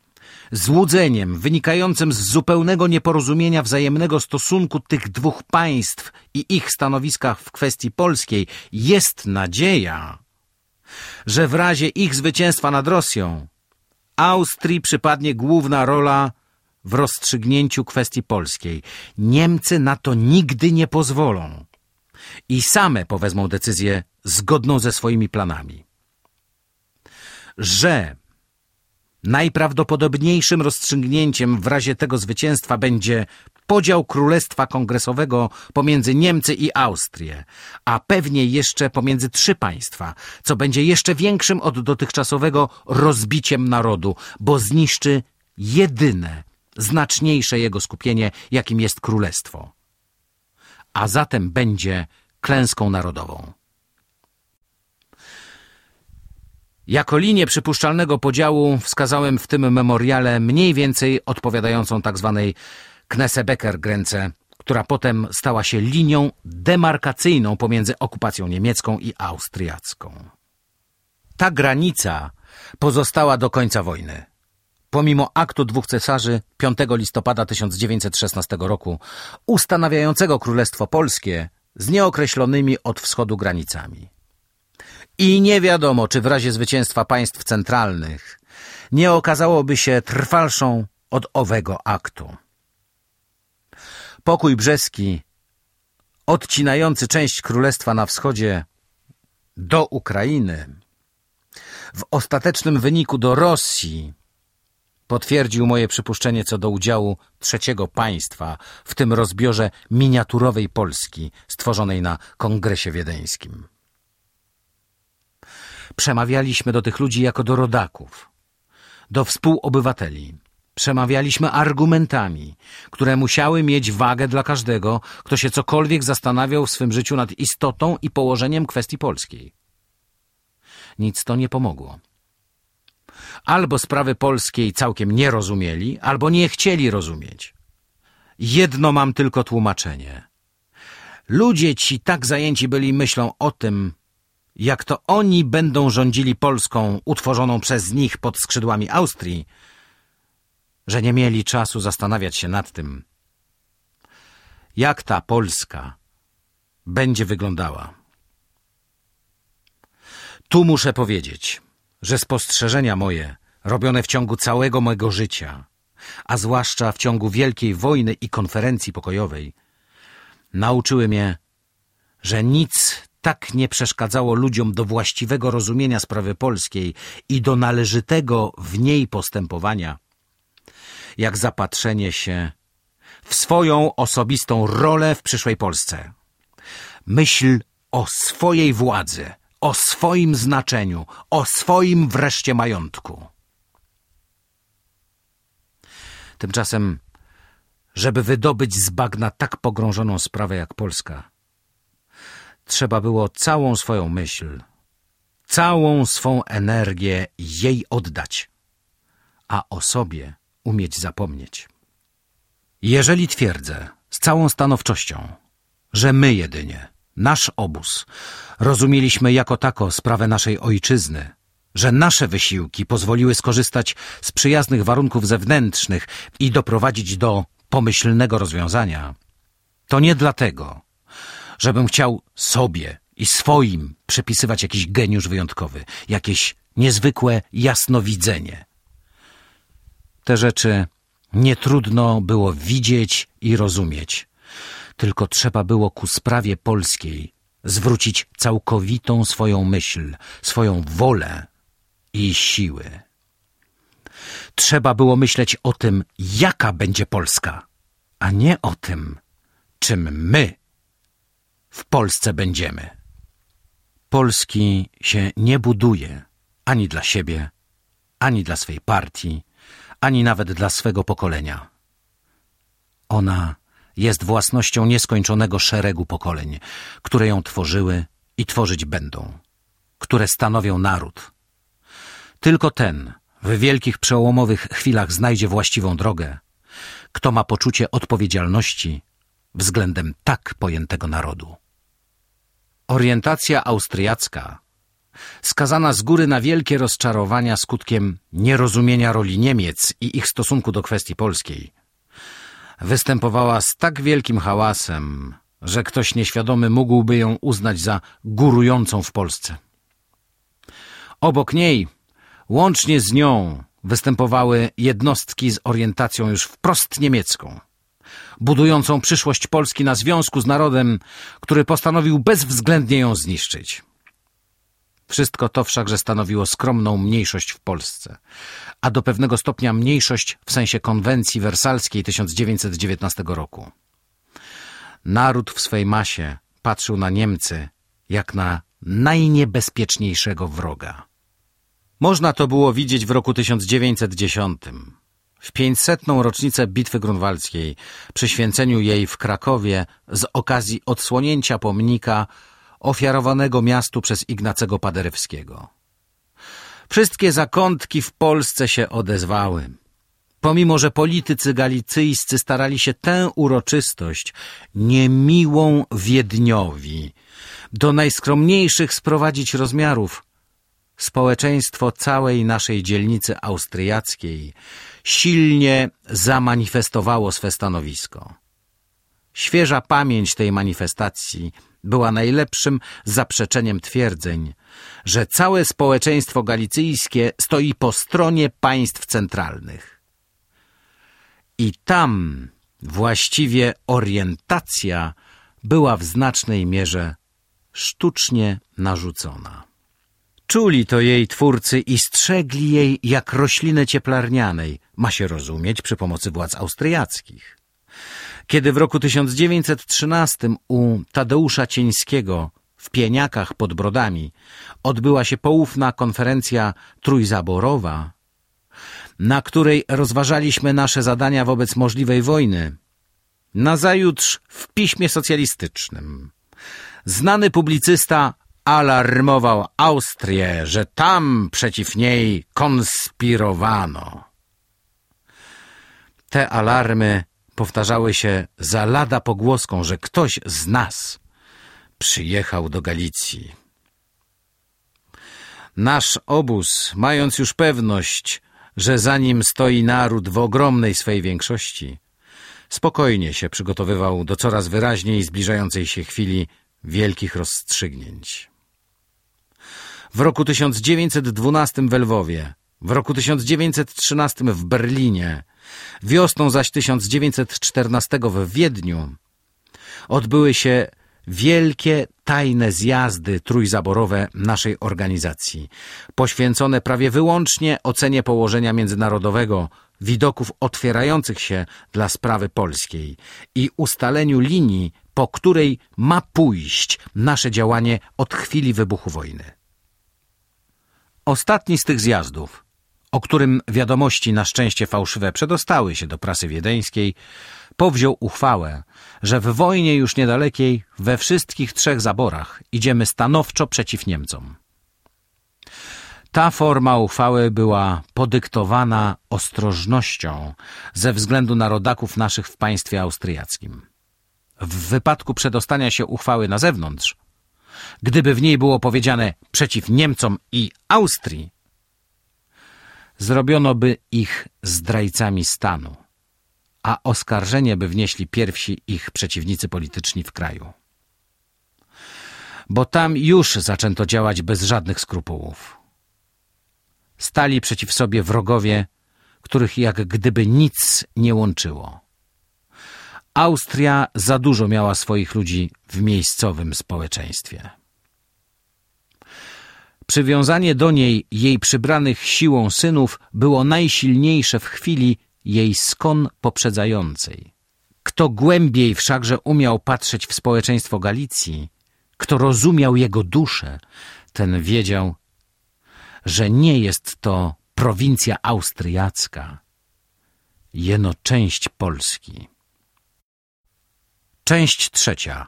złudzeniem wynikającym z zupełnego nieporozumienia wzajemnego stosunku tych dwóch państw i ich stanowiskach w kwestii polskiej jest nadzieja, że w razie ich zwycięstwa nad Rosją Austrii przypadnie główna rola w rozstrzygnięciu kwestii polskiej. Niemcy na to nigdy nie pozwolą i same powezmą decyzję zgodną ze swoimi planami. Że najprawdopodobniejszym rozstrzygnięciem w razie tego zwycięstwa będzie podział Królestwa Kongresowego pomiędzy Niemcy i Austrię, a pewnie jeszcze pomiędzy trzy państwa, co będzie jeszcze większym od dotychczasowego rozbiciem narodu, bo zniszczy jedyne, znaczniejsze jego skupienie, jakim jest królestwo. A zatem będzie klęską narodową. Jako linię przypuszczalnego podziału wskazałem w tym memoriale mniej więcej odpowiadającą tzw. Tak Knesebecker-Gręce, która potem stała się linią demarkacyjną pomiędzy okupacją niemiecką i austriacką. Ta granica pozostała do końca wojny. Pomimo aktu dwóch cesarzy 5 listopada 1916 roku ustanawiającego Królestwo Polskie z nieokreślonymi od wschodu granicami. I nie wiadomo, czy w razie zwycięstwa państw centralnych nie okazałoby się trwalszą od owego aktu. Pokój brzeski, odcinający część królestwa na wschodzie do Ukrainy, w ostatecznym wyniku do Rosji, potwierdził moje przypuszczenie co do udziału trzeciego państwa w tym rozbiorze miniaturowej Polski stworzonej na Kongresie Wiedeńskim. Przemawialiśmy do tych ludzi jako do rodaków, do współobywateli. Przemawialiśmy argumentami, które musiały mieć wagę dla każdego, kto się cokolwiek zastanawiał w swym życiu nad istotą i położeniem kwestii polskiej. Nic to nie pomogło. Albo sprawy polskiej całkiem nie rozumieli, albo nie chcieli rozumieć. Jedno mam tylko tłumaczenie. Ludzie ci tak zajęci byli myślą o tym, jak to oni będą rządzili Polską utworzoną przez nich pod skrzydłami Austrii, że nie mieli czasu zastanawiać się nad tym, jak ta Polska będzie wyglądała. Tu muszę powiedzieć, że spostrzeżenia moje, robione w ciągu całego mego życia, a zwłaszcza w ciągu Wielkiej Wojny i Konferencji Pokojowej, nauczyły mnie, że nic tak nie przeszkadzało ludziom do właściwego rozumienia sprawy polskiej i do należytego w niej postępowania, jak zapatrzenie się w swoją osobistą rolę w przyszłej Polsce. Myśl o swojej władzy, o swoim znaczeniu, o swoim wreszcie majątku. Tymczasem, żeby wydobyć z bagna tak pogrążoną sprawę jak Polska, trzeba było całą swoją myśl, całą swą energię jej oddać, a o sobie umieć zapomnieć. Jeżeli twierdzę z całą stanowczością, że my jedynie, nasz obóz, rozumieliśmy jako tako sprawę naszej ojczyzny, że nasze wysiłki pozwoliły skorzystać z przyjaznych warunków zewnętrznych i doprowadzić do pomyślnego rozwiązania, to nie dlatego, żebym chciał sobie i swoim przypisywać jakiś geniusz wyjątkowy, jakieś niezwykłe jasnowidzenie. Te rzeczy nie trudno było widzieć i rozumieć, tylko trzeba było ku sprawie polskiej zwrócić całkowitą swoją myśl, swoją wolę i siły. Trzeba było myśleć o tym, jaka będzie Polska, a nie o tym, czym my w Polsce będziemy. Polski się nie buduje ani dla siebie, ani dla swej partii, ani nawet dla swego pokolenia. Ona jest własnością nieskończonego szeregu pokoleń, które ją tworzyły i tworzyć będą, które stanowią naród. Tylko ten w wielkich przełomowych chwilach znajdzie właściwą drogę, kto ma poczucie odpowiedzialności względem tak pojętego narodu. Orientacja austriacka, skazana z góry na wielkie rozczarowania skutkiem nierozumienia roli Niemiec i ich stosunku do kwestii polskiej, występowała z tak wielkim hałasem, że ktoś nieświadomy mógłby ją uznać za górującą w Polsce. Obok niej, łącznie z nią, występowały jednostki z orientacją już wprost niemiecką, budującą przyszłość Polski na związku z narodem, który postanowił bezwzględnie ją zniszczyć. Wszystko to wszakże stanowiło skromną mniejszość w Polsce, a do pewnego stopnia mniejszość w sensie konwencji wersalskiej 1919 roku. Naród w swej masie patrzył na Niemcy jak na najniebezpieczniejszego wroga. Można to było widzieć w roku 1910, w 500. rocznicę Bitwy Grunwaldzkiej, przy święceniu jej w Krakowie z okazji odsłonięcia pomnika ofiarowanego miastu przez Ignacego Paderewskiego. Wszystkie zakątki w Polsce się odezwały. Pomimo, że politycy galicyjscy starali się tę uroczystość niemiłą Wiedniowi do najskromniejszych sprowadzić rozmiarów, społeczeństwo całej naszej dzielnicy austriackiej silnie zamanifestowało swe stanowisko. Świeża pamięć tej manifestacji była najlepszym zaprzeczeniem twierdzeń, że całe społeczeństwo galicyjskie stoi po stronie państw centralnych. I tam właściwie orientacja była w znacznej mierze sztucznie narzucona. Czuli to jej twórcy i strzegli jej jak rośliny cieplarnianej, ma się rozumieć przy pomocy władz austriackich. Kiedy w roku 1913 u Tadeusza Cieńskiego w Pieniakach pod Brodami odbyła się poufna konferencja trójzaborowa, na której rozważaliśmy nasze zadania wobec możliwej wojny, nazajutrz w piśmie socjalistycznym znany publicysta alarmował Austrię, że tam przeciw niej konspirowano. Te alarmy powtarzały się za lada pogłoską, że ktoś z nas przyjechał do Galicji. Nasz obóz, mając już pewność, że za nim stoi naród w ogromnej swej większości, spokojnie się przygotowywał do coraz wyraźniej zbliżającej się chwili wielkich rozstrzygnięć. W roku 1912 w Lwowie, w roku 1913 w Berlinie, wiosną zaś 1914 w Wiedniu odbyły się wielkie, tajne zjazdy trójzaborowe naszej organizacji, poświęcone prawie wyłącznie ocenie położenia międzynarodowego, widoków otwierających się dla sprawy polskiej i ustaleniu linii, po której ma pójść nasze działanie od chwili wybuchu wojny. Ostatni z tych zjazdów, o którym wiadomości na szczęście fałszywe przedostały się do prasy wiedeńskiej, powziął uchwałę, że w wojnie już niedalekiej we wszystkich trzech zaborach idziemy stanowczo przeciw Niemcom. Ta forma uchwały była podyktowana ostrożnością ze względu na rodaków naszych w państwie austriackim. W wypadku przedostania się uchwały na zewnątrz, gdyby w niej było powiedziane przeciw Niemcom i Austrii, zrobiono by ich zdrajcami stanu, a oskarżenie by wnieśli pierwsi ich przeciwnicy polityczni w kraju. Bo tam już zaczęto działać bez żadnych skrupułów. Stali przeciw sobie wrogowie, których jak gdyby nic nie łączyło. Austria za dużo miała swoich ludzi w miejscowym społeczeństwie. Przywiązanie do niej jej przybranych siłą synów było najsilniejsze w chwili jej skon poprzedzającej. Kto głębiej wszakże umiał patrzeć w społeczeństwo Galicji, kto rozumiał jego duszę, ten wiedział, że nie jest to prowincja austriacka, jeno część Polski. Część trzecia.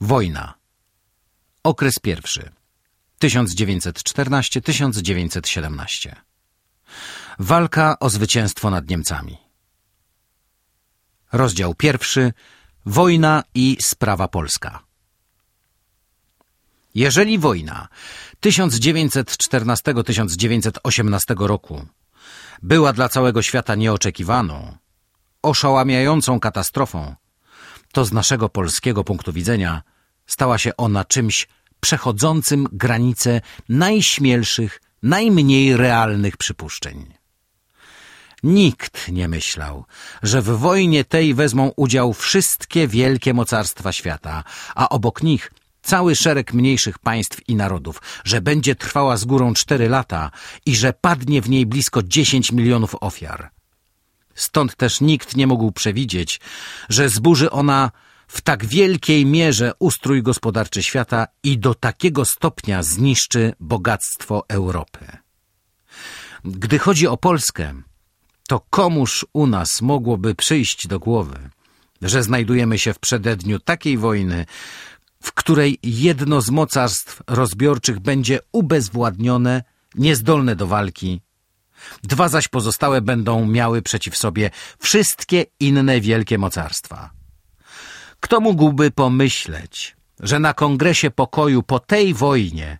Wojna. Okres pierwszy. 1914-1917 Walka o zwycięstwo nad Niemcami Rozdział pierwszy Wojna i sprawa polska Jeżeli wojna 1914-1918 roku była dla całego świata nieoczekiwaną, oszałamiającą katastrofą, to z naszego polskiego punktu widzenia stała się ona czymś przechodzącym granice najśmielszych, najmniej realnych przypuszczeń. Nikt nie myślał, że w wojnie tej wezmą udział wszystkie wielkie mocarstwa świata, a obok nich cały szereg mniejszych państw i narodów, że będzie trwała z górą cztery lata i że padnie w niej blisko dziesięć milionów ofiar. Stąd też nikt nie mógł przewidzieć, że zburzy ona w tak wielkiej mierze ustrój gospodarczy świata i do takiego stopnia zniszczy bogactwo Europy. Gdy chodzi o Polskę, to komuż u nas mogłoby przyjść do głowy, że znajdujemy się w przededniu takiej wojny, w której jedno z mocarstw rozbiorczych będzie ubezwładnione, niezdolne do walki, dwa zaś pozostałe będą miały przeciw sobie wszystkie inne wielkie mocarstwa. Kto mógłby pomyśleć, że na Kongresie Pokoju po tej wojnie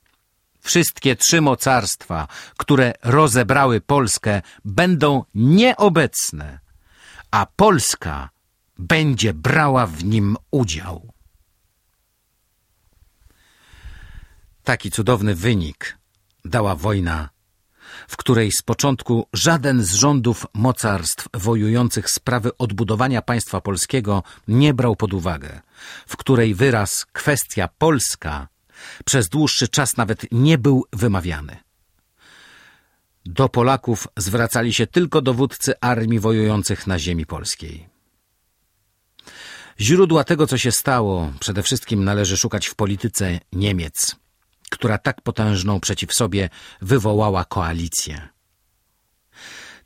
wszystkie trzy mocarstwa, które rozebrały Polskę, będą nieobecne, a Polska będzie brała w nim udział. Taki cudowny wynik dała wojna, w której z początku żaden z rządów mocarstw wojujących sprawy odbudowania państwa polskiego nie brał pod uwagę, w której wyraz kwestia polska przez dłuższy czas nawet nie był wymawiany. Do Polaków zwracali się tylko dowódcy armii wojujących na ziemi polskiej. Źródła tego, co się stało, przede wszystkim należy szukać w polityce Niemiec, która tak potężną przeciw sobie wywołała koalicję.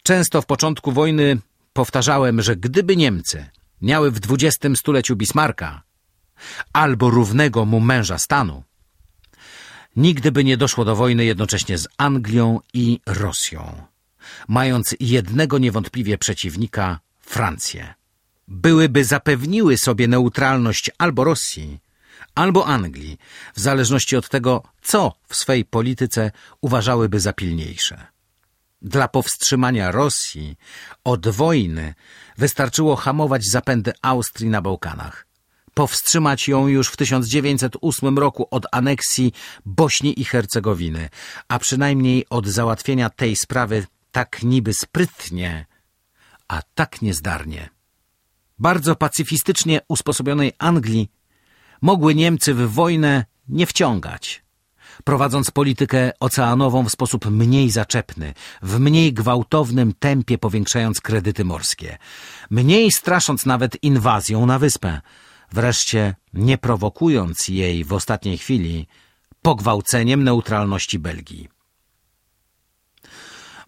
Często w początku wojny powtarzałem, że gdyby Niemcy miały w dwudziestym stuleciu Bismarka albo równego mu męża stanu, nigdy by nie doszło do wojny jednocześnie z Anglią i Rosją, mając jednego niewątpliwie przeciwnika Francję. Byłyby zapewniły sobie neutralność albo Rosji, albo Anglii, w zależności od tego, co w swej polityce uważałyby za pilniejsze. Dla powstrzymania Rosji od wojny wystarczyło hamować zapędy Austrii na Bałkanach, powstrzymać ją już w 1908 roku od aneksji Bośni i Hercegowiny, a przynajmniej od załatwienia tej sprawy tak niby sprytnie, a tak niezdarnie. Bardzo pacyfistycznie usposobionej Anglii mogły Niemcy w wojnę nie wciągać, prowadząc politykę oceanową w sposób mniej zaczepny, w mniej gwałtownym tempie powiększając kredyty morskie, mniej strasząc nawet inwazją na wyspę, wreszcie nie prowokując jej w ostatniej chwili pogwałceniem neutralności Belgii.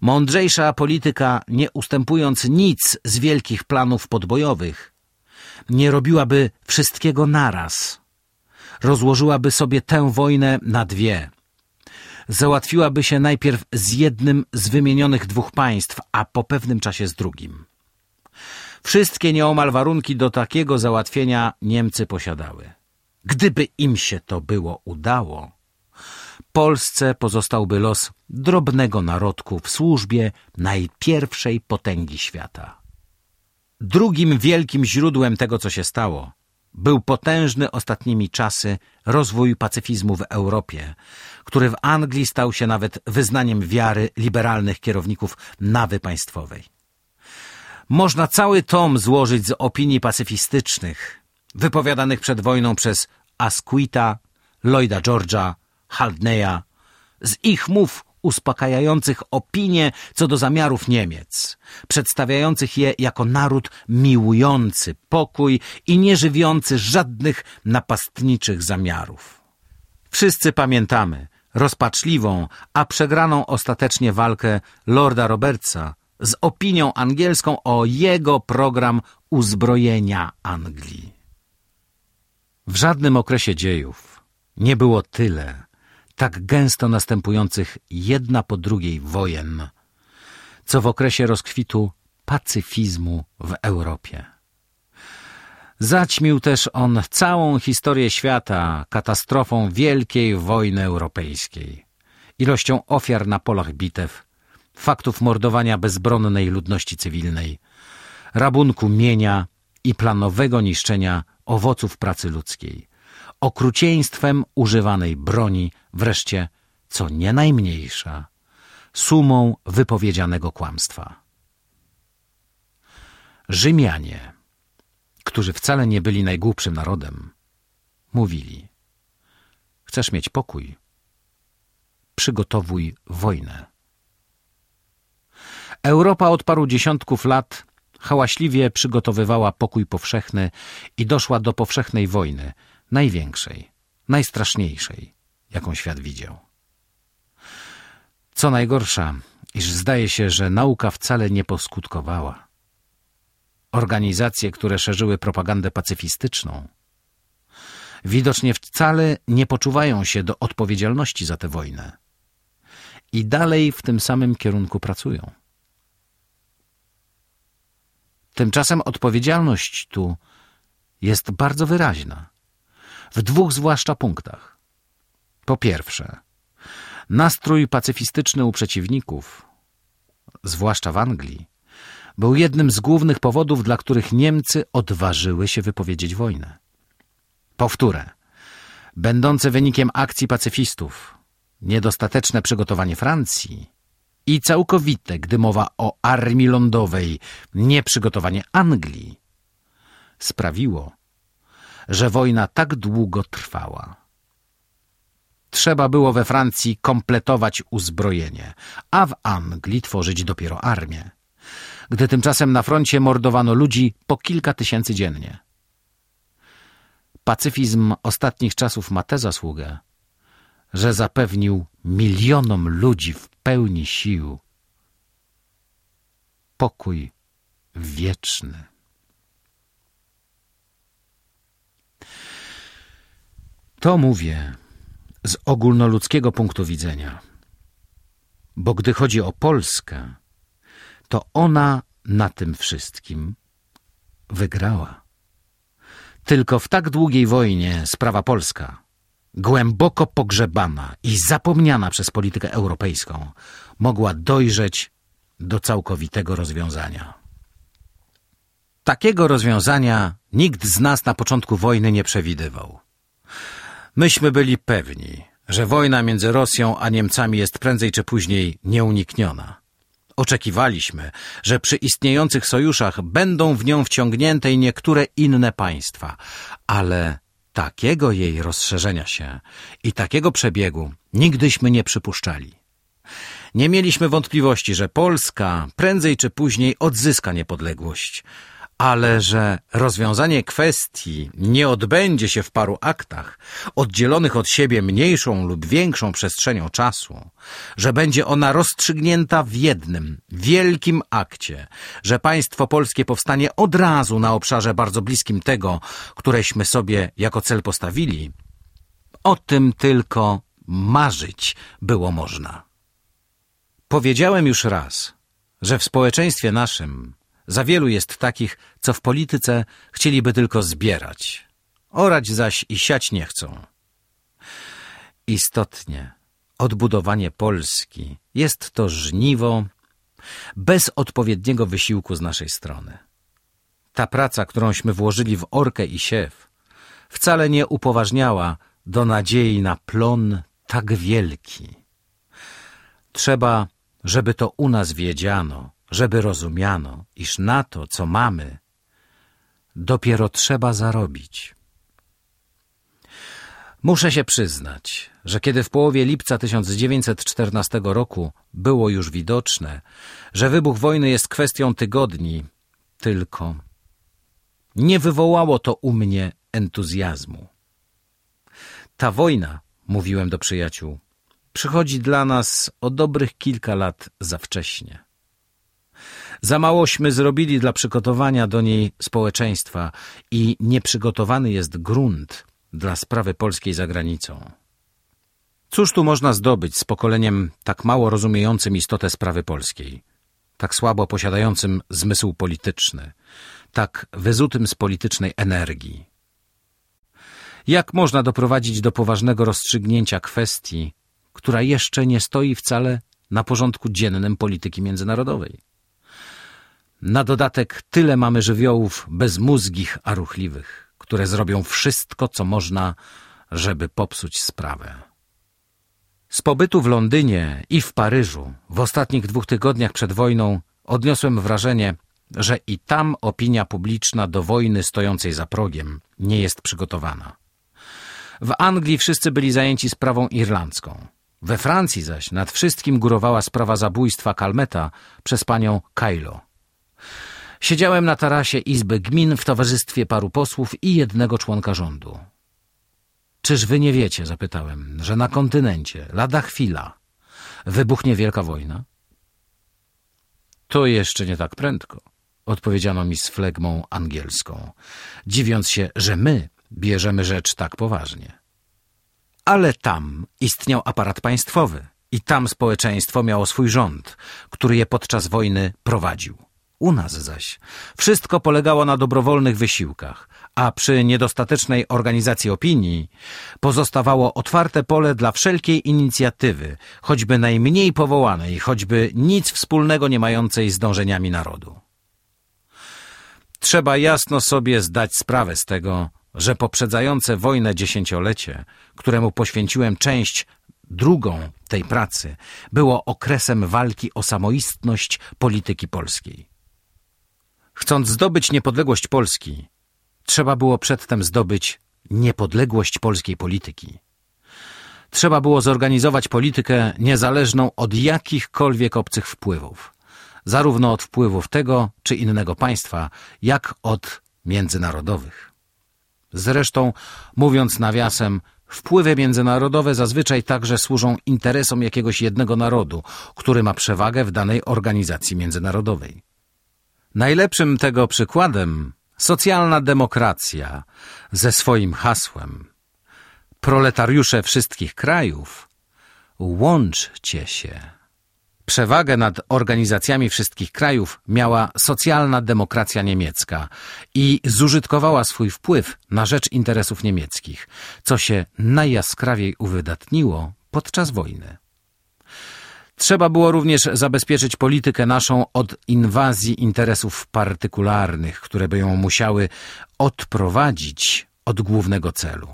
Mądrzejsza polityka, nie ustępując nic z wielkich planów podbojowych, nie robiłaby wszystkiego naraz. Rozłożyłaby sobie tę wojnę na dwie. Załatwiłaby się najpierw z jednym z wymienionych dwóch państw, a po pewnym czasie z drugim. Wszystkie nieomal warunki do takiego załatwienia Niemcy posiadały. Gdyby im się to było udało, Polsce pozostałby los drobnego narodku w służbie najpierwszej potęgi świata. Drugim wielkim źródłem tego, co się stało, był potężny ostatnimi czasy rozwój pacyfizmu w Europie, który w Anglii stał się nawet wyznaniem wiary liberalnych kierowników nawy państwowej. Można cały tom złożyć z opinii pacyfistycznych, wypowiadanych przed wojną przez Asquita, Lloyda George'a, Haldneya, z ich mów uspokajających opinie co do zamiarów Niemiec, przedstawiających je jako naród miłujący pokój i nie żywiący żadnych napastniczych zamiarów. Wszyscy pamiętamy rozpaczliwą, a przegraną ostatecznie walkę Lorda Robertsa z opinią angielską o jego program uzbrojenia Anglii. W żadnym okresie dziejów nie było tyle tak gęsto następujących jedna po drugiej wojen, co w okresie rozkwitu pacyfizmu w Europie. Zaćmił też on całą historię świata katastrofą Wielkiej Wojny Europejskiej, ilością ofiar na polach bitew, faktów mordowania bezbronnej ludności cywilnej, rabunku mienia i planowego niszczenia owoców pracy ludzkiej, okrucieństwem używanej broni, wreszcie, co nie najmniejsza, sumą wypowiedzianego kłamstwa. Rzymianie, którzy wcale nie byli najgłupszym narodem, mówili Chcesz mieć pokój? Przygotowuj wojnę. Europa od paru dziesiątków lat hałaśliwie przygotowywała pokój powszechny i doszła do powszechnej wojny, największej, najstraszniejszej, jaką świat widział. Co najgorsza, iż zdaje się, że nauka wcale nie poskutkowała. Organizacje, które szerzyły propagandę pacyfistyczną, widocznie wcale nie poczuwają się do odpowiedzialności za tę wojnę i dalej w tym samym kierunku pracują. Tymczasem odpowiedzialność tu jest bardzo wyraźna. W dwóch zwłaszcza punktach. Po pierwsze, nastrój pacyfistyczny u przeciwników, zwłaszcza w Anglii, był jednym z głównych powodów, dla których Niemcy odważyły się wypowiedzieć wojnę. Powtórę. Będące wynikiem akcji pacyfistów, niedostateczne przygotowanie Francji i całkowite, gdy mowa o armii lądowej, nieprzygotowanie Anglii, sprawiło, że wojna tak długo trwała. Trzeba było we Francji kompletować uzbrojenie, a w Anglii tworzyć dopiero armię, gdy tymczasem na froncie mordowano ludzi po kilka tysięcy dziennie. Pacyfizm ostatnich czasów ma tę zasługę, że zapewnił milionom ludzi w pełni sił pokój wieczny. To mówię z ogólnoludzkiego punktu widzenia, bo gdy chodzi o Polskę, to ona na tym wszystkim wygrała. Tylko w tak długiej wojnie sprawa polska głęboko pogrzebana i zapomniana przez politykę europejską, mogła dojrzeć do całkowitego rozwiązania. Takiego rozwiązania nikt z nas na początku wojny nie przewidywał. Myśmy byli pewni, że wojna między Rosją a Niemcami jest prędzej czy później nieunikniona. Oczekiwaliśmy, że przy istniejących sojuszach będą w nią wciągnięte i niektóre inne państwa, ale Takiego jej rozszerzenia się i takiego przebiegu nigdyśmy nie przypuszczali. Nie mieliśmy wątpliwości, że Polska prędzej czy później odzyska niepodległość, ale że rozwiązanie kwestii nie odbędzie się w paru aktach, oddzielonych od siebie mniejszą lub większą przestrzenią czasu, że będzie ona rozstrzygnięta w jednym, wielkim akcie, że państwo polskie powstanie od razu na obszarze bardzo bliskim tego, któreśmy sobie jako cel postawili, o tym tylko marzyć było można. Powiedziałem już raz, że w społeczeństwie naszym za wielu jest takich, co w polityce chcieliby tylko zbierać. Orać zaś i siać nie chcą. Istotnie, odbudowanie Polski jest to żniwo bez odpowiedniego wysiłku z naszej strony. Ta praca, którąśmy włożyli w orkę i siew, wcale nie upoważniała do nadziei na plon tak wielki. Trzeba, żeby to u nas wiedziano, żeby rozumiano, iż na to, co mamy, dopiero trzeba zarobić. Muszę się przyznać, że kiedy w połowie lipca 1914 roku było już widoczne, że wybuch wojny jest kwestią tygodni, tylko nie wywołało to u mnie entuzjazmu. Ta wojna, mówiłem do przyjaciół, przychodzi dla nas o dobrych kilka lat za wcześnie. Za małośmy zrobili dla przygotowania do niej społeczeństwa i nieprzygotowany jest grunt dla sprawy polskiej za granicą. Cóż tu można zdobyć z pokoleniem tak mało rozumiejącym istotę sprawy polskiej, tak słabo posiadającym zmysł polityczny, tak wyzutym z politycznej energii? Jak można doprowadzić do poważnego rozstrzygnięcia kwestii, która jeszcze nie stoi wcale na porządku dziennym polityki międzynarodowej? Na dodatek tyle mamy żywiołów bezmózgich, a ruchliwych, które zrobią wszystko, co można, żeby popsuć sprawę. Z pobytu w Londynie i w Paryżu w ostatnich dwóch tygodniach przed wojną odniosłem wrażenie, że i tam opinia publiczna do wojny stojącej za progiem nie jest przygotowana. W Anglii wszyscy byli zajęci sprawą irlandzką. We Francji zaś nad wszystkim górowała sprawa zabójstwa Kalmeta przez panią Kylo. Siedziałem na tarasie Izby Gmin w towarzystwie paru posłów i jednego członka rządu. Czyż wy nie wiecie, zapytałem, że na kontynencie, lada chwila, wybuchnie wielka wojna? To jeszcze nie tak prędko, odpowiedziano mi z flegmą angielską, dziwiąc się, że my bierzemy rzecz tak poważnie. Ale tam istniał aparat państwowy i tam społeczeństwo miało swój rząd, który je podczas wojny prowadził. U nas zaś wszystko polegało na dobrowolnych wysiłkach, a przy niedostatecznej organizacji opinii pozostawało otwarte pole dla wszelkiej inicjatywy, choćby najmniej powołanej, choćby nic wspólnego nie mającej z dążeniami narodu. Trzeba jasno sobie zdać sprawę z tego, że poprzedzające wojnę dziesięciolecie, któremu poświęciłem część drugą tej pracy, było okresem walki o samoistność polityki polskiej. Chcąc zdobyć niepodległość Polski, trzeba było przedtem zdobyć niepodległość polskiej polityki. Trzeba było zorganizować politykę niezależną od jakichkolwiek obcych wpływów, zarówno od wpływów tego czy innego państwa, jak od międzynarodowych. Zresztą, mówiąc nawiasem, wpływy międzynarodowe zazwyczaj także służą interesom jakiegoś jednego narodu, który ma przewagę w danej organizacji międzynarodowej. Najlepszym tego przykładem socjalna demokracja ze swoim hasłem proletariusze wszystkich krajów, łączcie się. Przewagę nad organizacjami wszystkich krajów miała socjalna demokracja niemiecka i zużytkowała swój wpływ na rzecz interesów niemieckich, co się najjaskrawiej uwydatniło podczas wojny. Trzeba było również zabezpieczyć politykę naszą od inwazji interesów partykularnych, które by ją musiały odprowadzić od głównego celu.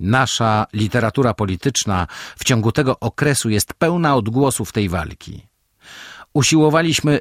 Nasza literatura polityczna w ciągu tego okresu jest pełna odgłosów tej walki. Usiłowaliśmy